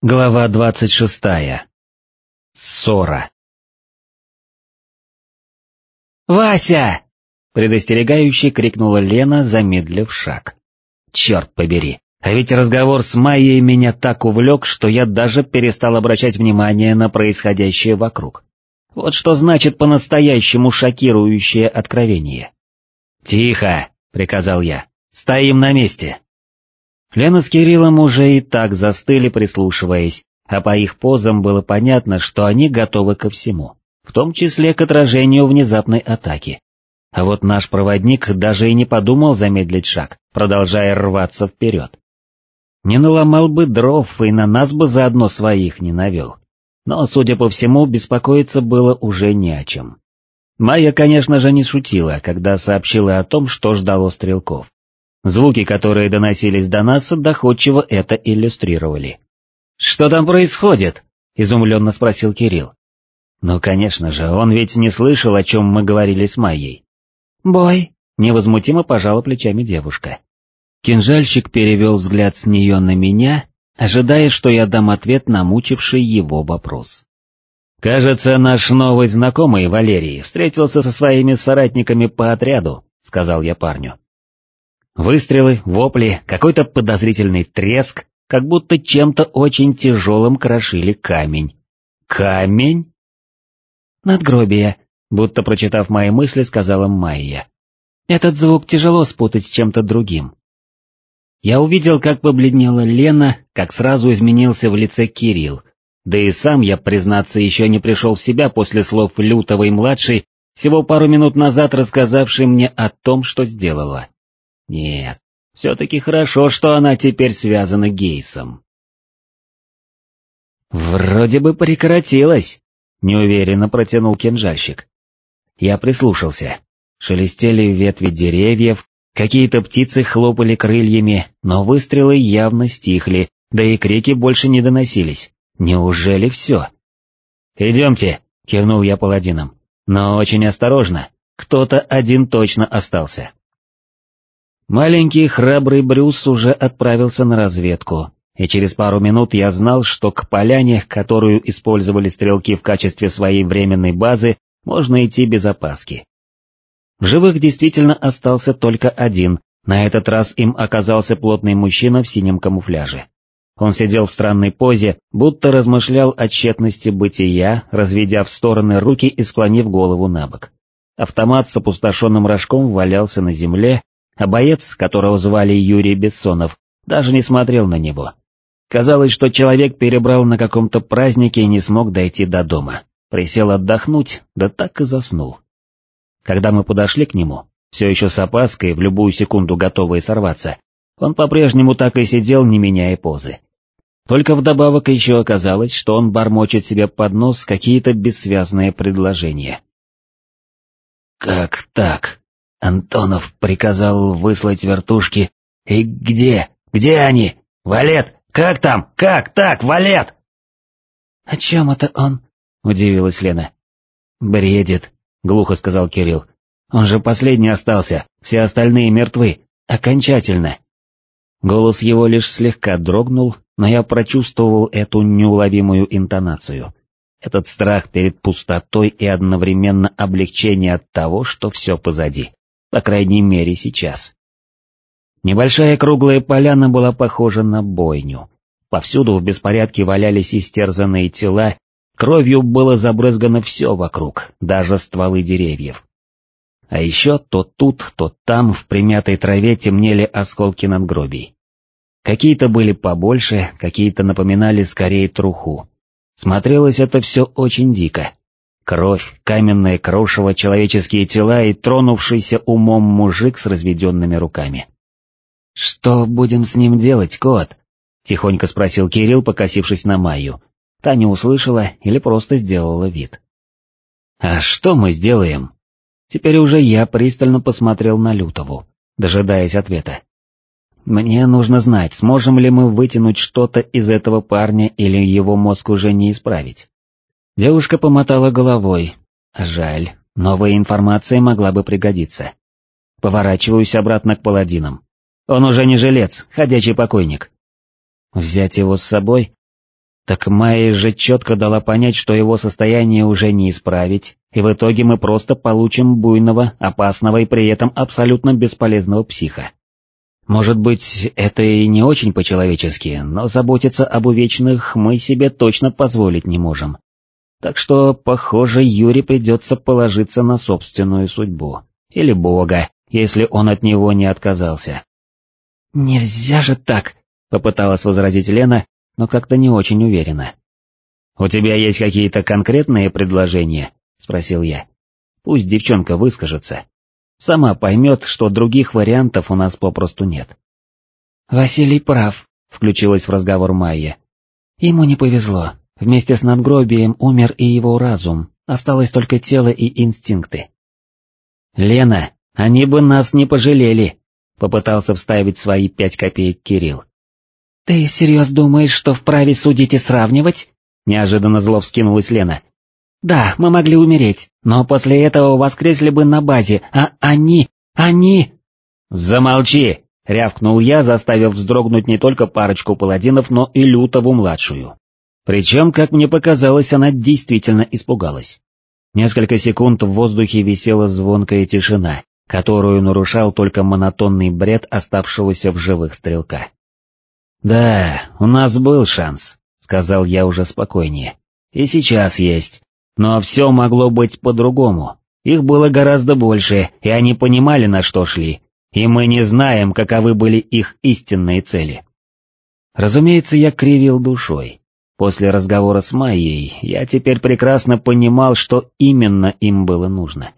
Глава двадцать шестая. Ссора. «Вася!» — предостерегающе крикнула Лена, замедлив шаг. «Черт побери, а ведь разговор с Майей меня так увлек, что я даже перестал обращать внимание на происходящее вокруг. Вот что значит по-настоящему шокирующее откровение». «Тихо!» — приказал я. «Стоим на месте!» Лена с Кириллом уже и так застыли, прислушиваясь, а по их позам было понятно, что они готовы ко всему, в том числе к отражению внезапной атаки. А вот наш проводник даже и не подумал замедлить шаг, продолжая рваться вперед. Не наломал бы дров и на нас бы заодно своих не навел. Но, судя по всему, беспокоиться было уже не о чем. Майя, конечно же, не шутила, когда сообщила о том, что ждало стрелков. Звуки, которые доносились до нас, доходчиво это иллюстрировали. «Что там происходит?» — изумленно спросил Кирилл. Ну, конечно же, он ведь не слышал, о чем мы говорили с Майей. «Бой», — невозмутимо пожала плечами девушка. Кинжальщик перевел взгляд с нее на меня, ожидая, что я дам ответ на мучивший его вопрос. «Кажется, наш новый знакомый Валерий встретился со своими соратниками по отряду», — сказал я парню. Выстрелы, вопли, какой-то подозрительный треск, как будто чем-то очень тяжелым крошили камень. Камень? Надгробие, будто прочитав мои мысли, сказала Майя. Этот звук тяжело спутать с чем-то другим. Я увидел, как побледнела Лена, как сразу изменился в лице Кирилл, да и сам я, признаться, еще не пришел в себя после слов Лютовой-младшей, всего пару минут назад рассказавшей мне о том, что сделала. Нет, все-таки хорошо, что она теперь связана Гейсом. «Вроде бы прекратилось», — неуверенно протянул кинжальщик. Я прислушался. Шелестели ветви деревьев, какие-то птицы хлопали крыльями, но выстрелы явно стихли, да и крики больше не доносились. Неужели все? «Идемте», — кивнул я паладинам, — «но очень осторожно, кто-то один точно остался». Маленький храбрый Брюс уже отправился на разведку, и через пару минут я знал, что к поляне, которую использовали стрелки в качестве своей временной базы, можно идти без опаски. В живых действительно остался только один, на этот раз им оказался плотный мужчина в синем камуфляже. Он сидел в странной позе, будто размышлял о тщетности бытия, разведя в стороны руки и склонив голову на бок. Автомат с опустошенным рожком валялся на земле, а боец, которого звали Юрий Бессонов, даже не смотрел на него. Казалось, что человек перебрал на каком-то празднике и не смог дойти до дома. Присел отдохнуть, да так и заснул. Когда мы подошли к нему, все еще с опаской, в любую секунду готовые сорваться, он по-прежнему так и сидел, не меняя позы. Только вдобавок еще оказалось, что он бормочет себе под нос какие-то бессвязные предложения. «Как так?» Антонов приказал выслать вертушки. И где? Где они? Валет, как там? Как так, Валет? О чем это он? Удивилась Лена. Бредит, глухо сказал Кирилл. Он же последний остался, все остальные мертвы, окончательно. Голос его лишь слегка дрогнул, но я прочувствовал эту неуловимую интонацию. Этот страх перед пустотой и одновременно облегчение от того, что все позади по крайней мере сейчас. Небольшая круглая поляна была похожа на бойню. Повсюду в беспорядке валялись истерзанные тела, кровью было забрызгано все вокруг, даже стволы деревьев. А еще то тут, то там в примятой траве темнели осколки надгробий. Какие-то были побольше, какие-то напоминали скорее труху. Смотрелось это все очень дико. Кровь, каменное крошево, человеческие тела и тронувшийся умом мужик с разведенными руками. «Что будем с ним делать, кот?» — тихонько спросил Кирилл, покосившись на Майю. Та не услышала или просто сделала вид. «А что мы сделаем?» Теперь уже я пристально посмотрел на Лютову, дожидаясь ответа. «Мне нужно знать, сможем ли мы вытянуть что-то из этого парня или его мозг уже не исправить. Девушка помотала головой. Жаль, новая информация могла бы пригодиться. Поворачиваюсь обратно к паладинам. Он уже не жилец, ходячий покойник. Взять его с собой? Так Майя же четко дала понять, что его состояние уже не исправить, и в итоге мы просто получим буйного, опасного и при этом абсолютно бесполезного психа. Может быть, это и не очень по-человечески, но заботиться об увечных мы себе точно позволить не можем. Так что, похоже, Юре придется положиться на собственную судьбу. Или Бога, если он от него не отказался. «Нельзя же так!» — попыталась возразить Лена, но как-то не очень уверенно. «У тебя есть какие-то конкретные предложения?» — спросил я. «Пусть девчонка выскажется. Сама поймет, что других вариантов у нас попросту нет». «Василий прав», — включилась в разговор Майя. «Ему не повезло. Вместе с надгробием умер и его разум, осталось только тело и инстинкты». «Лена, они бы нас не пожалели», — попытался вставить свои пять копеек Кирилл. «Ты серьезно думаешь, что вправе судить и сравнивать?» Неожиданно зло вскинулась Лена. «Да, мы могли умереть, но после этого воскресли бы на базе, а они... они...» «Замолчи!» — рявкнул я, заставив вздрогнуть не только парочку паладинов, но и Лютову-младшую. Причем, как мне показалось, она действительно испугалась. Несколько секунд в воздухе висела звонкая тишина, которую нарушал только монотонный бред оставшегося в живых стрелка. «Да, у нас был шанс», — сказал я уже спокойнее. «И сейчас есть. Но все могло быть по-другому. Их было гораздо больше, и они понимали, на что шли. И мы не знаем, каковы были их истинные цели». Разумеется, я кривил душой. После разговора с Майей я теперь прекрасно понимал, что именно им было нужно.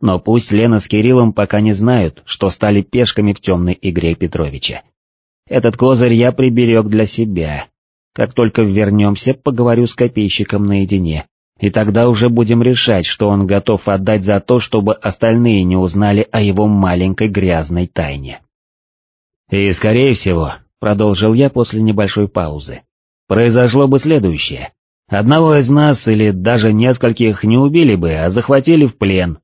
Но пусть Лена с Кириллом пока не знают, что стали пешками в темной игре Петровича. Этот козырь я приберег для себя. Как только вернемся, поговорю с копейщиком наедине, и тогда уже будем решать, что он готов отдать за то, чтобы остальные не узнали о его маленькой грязной тайне. И, скорее всего, продолжил я после небольшой паузы, произошло бы следующее. Одного из нас или даже нескольких не убили бы, а захватили в плен.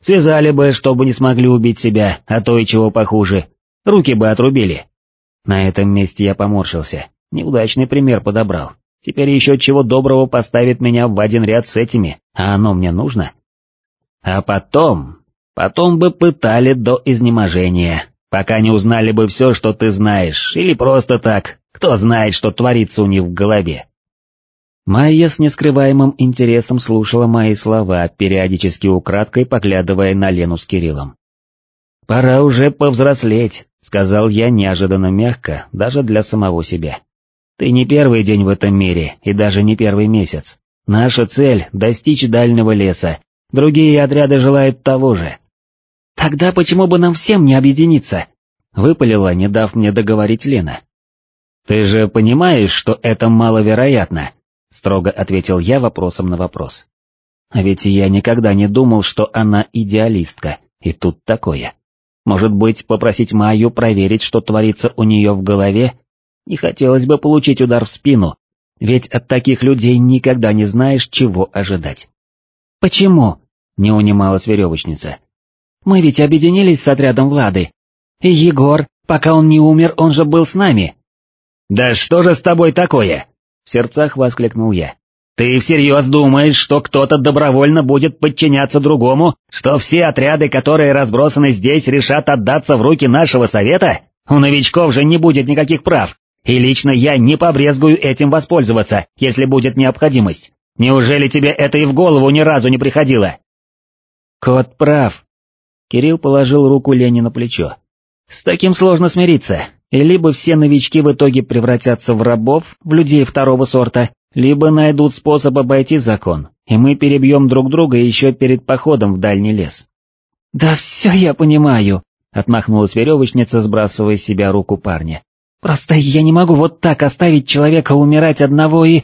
Связали бы, чтобы не смогли убить себя, а то и чего похуже. Руки бы отрубили, на этом месте я поморщился, неудачный пример подобрал. Теперь еще чего доброго поставит меня в один ряд с этими, а оно мне нужно? А потом... Потом бы пытали до изнеможения, пока не узнали бы все, что ты знаешь, или просто так, кто знает, что творится у них в голове. Майя с нескрываемым интересом слушала мои слова, периодически украдкой поглядывая на Лену с Кириллом. «Пора уже повзрослеть», — сказал я неожиданно мягко, даже для самого себя. «Ты не первый день в этом мире, и даже не первый месяц. Наша цель — достичь дальнего леса, другие отряды желают того же». «Тогда почему бы нам всем не объединиться?» — выпалила, не дав мне договорить Лена. «Ты же понимаешь, что это маловероятно?» — строго ответил я вопросом на вопрос. А ведь я никогда не думал, что она идеалистка, и тут такое. Может быть, попросить Майю проверить, что творится у нее в голове? Не хотелось бы получить удар в спину, ведь от таких людей никогда не знаешь, чего ожидать. «Почему?» — не унималась веревочница. «Мы ведь объединились с отрядом Влады. И Егор, пока он не умер, он же был с нами». «Да что же с тобой такое?» — в сердцах воскликнул я. Ты всерьез думаешь, что кто-то добровольно будет подчиняться другому, что все отряды, которые разбросаны здесь, решат отдаться в руки нашего совета? У новичков же не будет никаких прав, и лично я не побрезгую этим воспользоваться, если будет необходимость. Неужели тебе это и в голову ни разу не приходило? Кот прав. Кирилл положил руку Лене на плечо. С таким сложно смириться, и либо все новички в итоге превратятся в рабов, в людей второго сорта, либо найдут способ обойти закон, и мы перебьем друг друга еще перед походом в дальний лес. «Да все я понимаю», — отмахнулась веревочница, сбрасывая с себя руку парня. «Просто я не могу вот так оставить человека умирать одного и...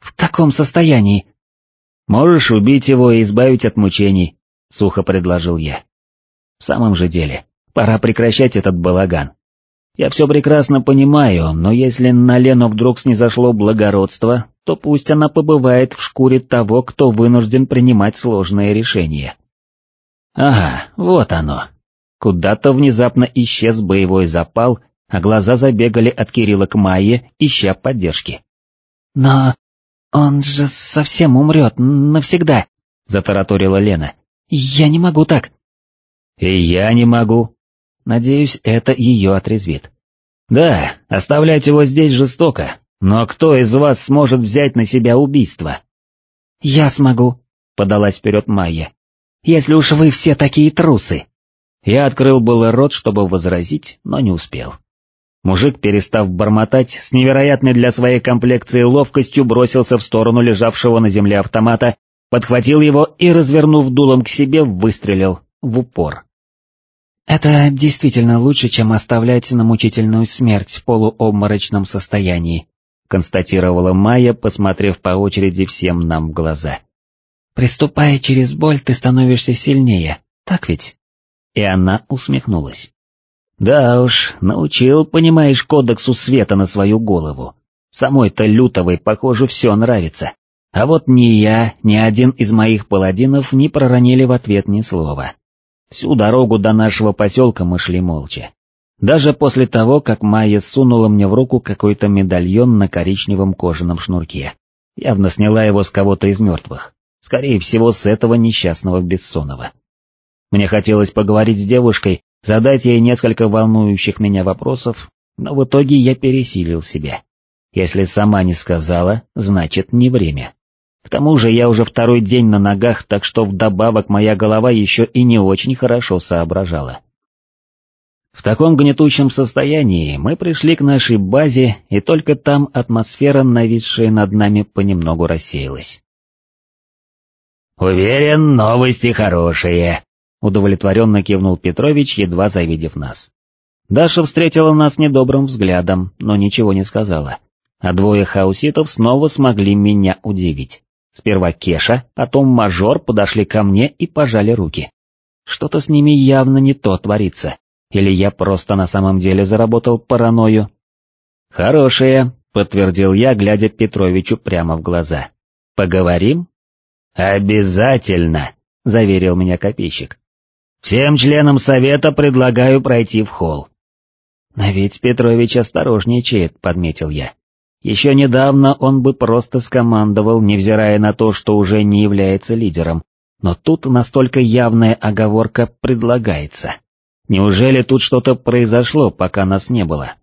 в таком состоянии». «Можешь убить его и избавить от мучений», — сухо предложил я. «В самом же деле, пора прекращать этот балаган. Я все прекрасно понимаю, но если на Лену вдруг снизошло благородство, то пусть она побывает в шкуре того, кто вынужден принимать сложные решения. Ага, вот оно. Куда-то внезапно исчез боевой запал, а глаза забегали от Кирилла к Майе, ища поддержки. «Но он же совсем умрет навсегда», — затараторила Лена. «Я не могу так». «И я не могу». Надеюсь, это ее отрезвит. «Да, оставлять его здесь жестоко, но кто из вас сможет взять на себя убийство?» «Я смогу», — подалась вперед Майя. «Если уж вы все такие трусы». Я открыл было рот, чтобы возразить, но не успел. Мужик, перестав бормотать, с невероятной для своей комплекции ловкостью бросился в сторону лежавшего на земле автомата, подхватил его и, развернув дулом к себе, выстрелил в упор. «Это действительно лучше, чем оставлять на мучительную смерть в полуобморочном состоянии», констатировала Майя, посмотрев по очереди всем нам в глаза. «Приступая через боль, ты становишься сильнее, так ведь?» И она усмехнулась. Да уж, научил, понимаешь, кодексу света на свою голову. Самой-то Лютовой, похоже, все нравится. А вот ни я, ни один из моих паладинов не проронили в ответ ни слова. Всю дорогу до нашего поселка мы шли молча. Даже после того, как Майя сунула мне в руку какой-то медальон на коричневом кожаном шнурке. Явно сняла его с кого-то из мертвых. Скорее всего, с этого несчастного Бессонова. Мне хотелось поговорить с девушкой, задать ей несколько волнующих меня вопросов, но в итоге я пересилил себя. Если сама не сказала, значит не время. К тому же я уже второй день на ногах, так что вдобавок моя голова еще и не очень хорошо соображала. В таком гнетущем состоянии мы пришли к нашей базе, и только там атмосфера, нависшая над нами, понемногу рассеялась. «Уверен, новости хорошие», удовлетворенно кивнул Петрович, едва завидев нас. Даша встретила нас недобрым взглядом, но ничего не сказала, а двое хауситов снова смогли меня удивить. Сперва Кеша, потом мажор подошли ко мне и пожали руки. Что-то с ними явно не то творится, или я просто на самом деле заработал паранойю. «Хорошее», — подтвердил я, глядя Петровичу прямо в глаза. «Поговорим?» «Обязательно», — заверил меня копейщик. Всем членам совета предлагаю пройти в холл. Но ведь Петрович осторожничает, подметил я. Еще недавно он бы просто скомандовал, невзирая на то, что уже не является лидером, но тут настолько явная оговорка предлагается. Неужели тут что-то произошло, пока нас не было?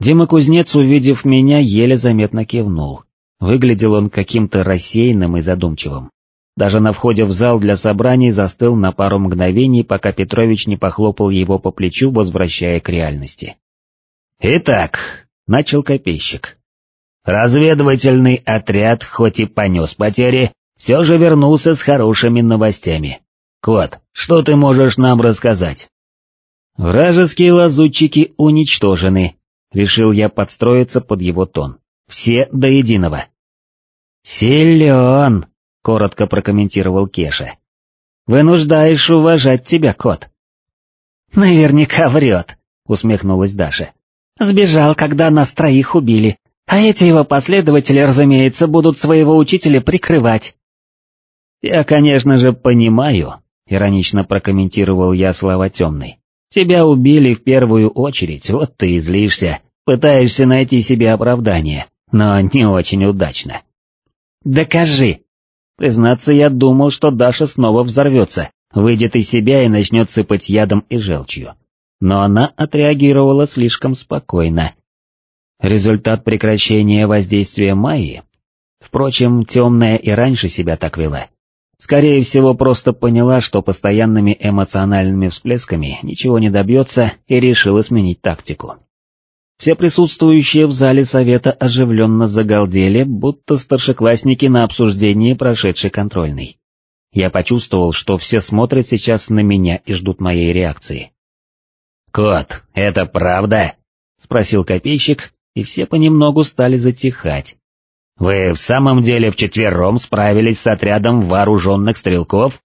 Дима Кузнец, увидев меня, еле заметно кивнул. Выглядел он каким-то рассеянным и задумчивым. Даже на входе в зал для собраний застыл на пару мгновений, пока Петрович не похлопал его по плечу, возвращая к реальности. «Итак», — начал копейщик, — «разведывательный отряд, хоть и понес потери, все же вернулся с хорошими новостями. Кот, что ты можешь нам рассказать?» «Вражеские лазутчики уничтожены», — решил я подстроиться под его тон. «Все до единого». «Силен», — коротко прокомментировал Кеша. «Вынуждаешь уважать тебя, кот». «Наверняка врет», — усмехнулась Даша. «Сбежал, когда нас троих убили, а эти его последователи, разумеется, будут своего учителя прикрывать». «Я, конечно же, понимаю», — иронично прокомментировал я слова темный. «Тебя убили в первую очередь, вот ты и злишься, пытаешься найти себе оправдание, но не очень удачно». «Докажи», Признаться, я думал, что Даша снова взорвется, выйдет из себя и начнет сыпать ядом и желчью. Но она отреагировала слишком спокойно. Результат прекращения воздействия Майи? Впрочем, темная и раньше себя так вела. Скорее всего, просто поняла, что постоянными эмоциональными всплесками ничего не добьется и решила сменить тактику. Все присутствующие в зале совета оживленно загалдели, будто старшеклассники на обсуждении прошедшей контрольной. Я почувствовал, что все смотрят сейчас на меня и ждут моей реакции. «Кот, это правда?» — спросил копейщик, и все понемногу стали затихать. «Вы в самом деле вчетвером справились с отрядом вооруженных стрелков?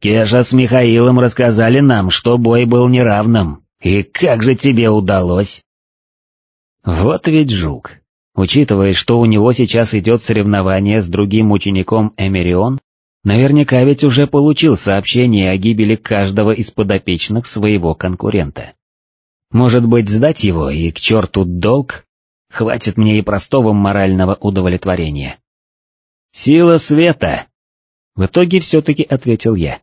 Кеша с Михаилом рассказали нам, что бой был неравным, и как же тебе удалось?» Вот ведь жук. Учитывая, что у него сейчас идет соревнование с другим учеником Эмерион, наверняка ведь уже получил сообщение о гибели каждого из подопечных своего конкурента. Может быть, сдать его и к черту долг? Хватит мне и простого морального удовлетворения. «Сила света!» В итоге все-таки ответил я.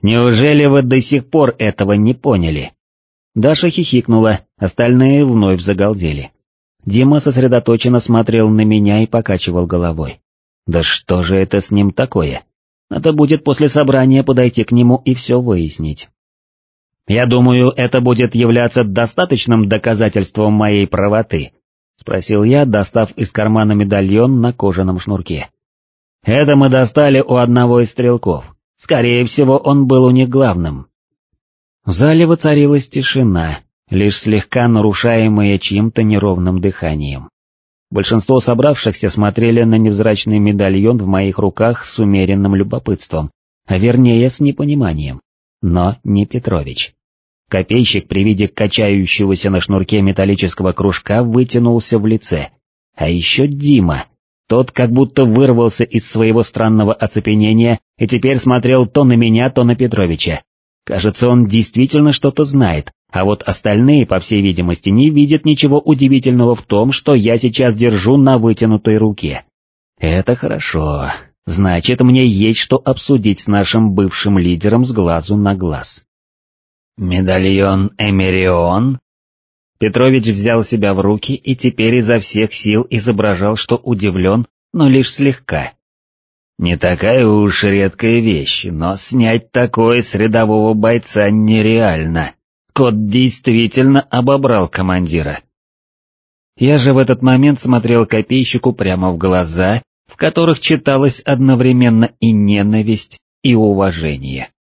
«Неужели вы до сих пор этого не поняли?» Даша хихикнула, остальные вновь загалдели. Дима сосредоточенно смотрел на меня и покачивал головой. «Да что же это с ним такое? Надо будет после собрания подойти к нему и все выяснить». «Я думаю, это будет являться достаточным доказательством моей правоты», — спросил я, достав из кармана медальон на кожаном шнурке. «Это мы достали у одного из стрелков. Скорее всего, он был у них главным». В зале воцарилась тишина, лишь слегка нарушаемая чьим-то неровным дыханием. Большинство собравшихся смотрели на невзрачный медальон в моих руках с умеренным любопытством, а вернее с непониманием. Но не Петрович. Копейщик при виде качающегося на шнурке металлического кружка вытянулся в лице. А еще Дима. Тот как будто вырвался из своего странного оцепенения и теперь смотрел то на меня, то на Петровича. Кажется, он действительно что-то знает, а вот остальные, по всей видимости, не видят ничего удивительного в том, что я сейчас держу на вытянутой руке. Это хорошо. Значит, мне есть что обсудить с нашим бывшим лидером с глазу на глаз. «Медальон Эмерион?» Петрович взял себя в руки и теперь изо всех сил изображал, что удивлен, но лишь слегка. Не такая уж редкая вещь, но снять такое с рядового бойца нереально. Кот действительно обобрал командира. Я же в этот момент смотрел копейщику прямо в глаза, в которых читалось одновременно и ненависть, и уважение.